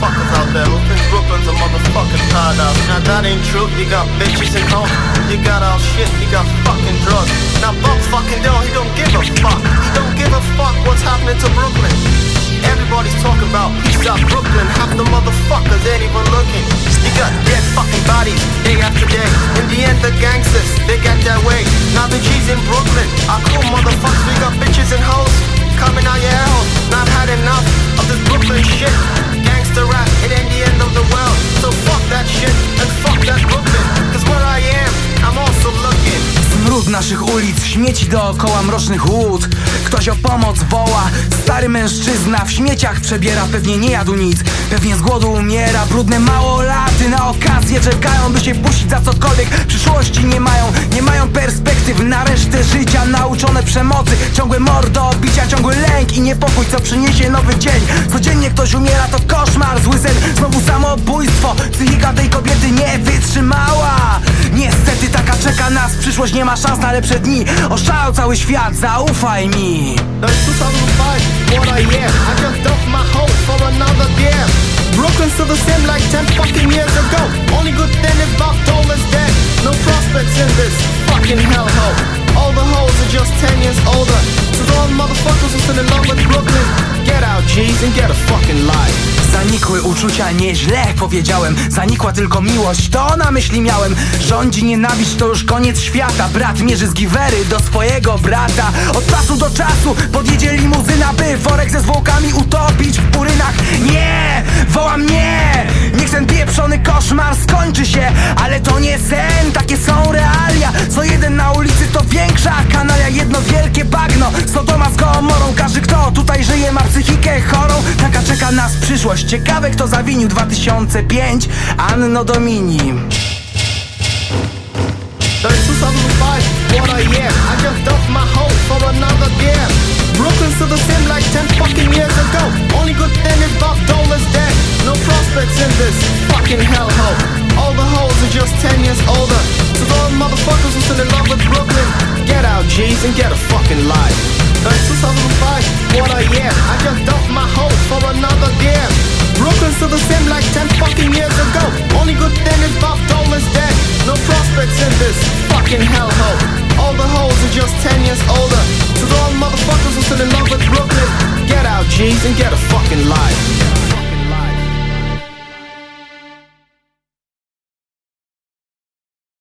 motherfuckers out there who think Brooklyn's a motherfucking paradise. Now that ain't true, you got bitches and home. you got all shit, you got fucking drugs. Now Buck fucking Dell, he don't give a fuck. He don't give a fuck what's happening to Brooklyn. Everybody's talking about peace out Brooklyn, half the motherfuckers ain't even looking. Naszych ulic, śmieci dookoła mrocznych łód. Ktoś o pomoc woła Stary mężczyzna w śmieciach przebiera Pewnie nie jadł nic, pewnie z głodu umiera Brudne małolaty na okazję czekają By się puścić za cokolwiek, przyszłości nie mają Nie mają perspektyw na resztę życia. Nauczone przemocy, ciągłe mordo bicia Ciągły lęk i niepokój, co przyniesie nowy dzień. Codziennie ktoś umiera, to koszmar, zły sen. Znowu samobójstwo, psychika tej kobiety nie wytrzymała czeka nas przyszłość, nie ma szans na lepsze dni Oszalał cały świat, zaufaj mi No, it's 2005, what I am. I just my hoe for another. Brooklyn's still the like 10 fucking years Uczucia, nieźle powiedziałem. Zanikła tylko miłość, to na myśli miałem. Rządzi nienawiść, to już koniec świata. Brat mierzy z giwery do swojego brata. Od czasu do czasu podjedzie limuzyna By worek ze zwłokami utopić w urynach. Nie! Wołam nie! Niech ten pieprzony koszmar skończy się Ale to nie sen, takie są realia. Co jeden na ulicy to większa kanalia Jedno wielkie bagno, Sodoma z Gomorą Każdy kto tutaj żyje ma psychikę Taka czeka nas przyszłość? Ciekawe kto zawinił 2005 Anno Domini. 2005, what I just my hope for another Brooklyn the like 10 fucking years ago. Only good thing is Bob Dolan's dead. No prospects in this fucking hellhole. All the hoes are just 10 years older. So motherfuckers who still in love with Brooklyn Get out G's and get a fucking life. 2005, what I just fucking hellhole. All the hoes are just 10 years older. So all motherfuckers are still in love with Brooklyn. Get out, G's, and get a fucking life.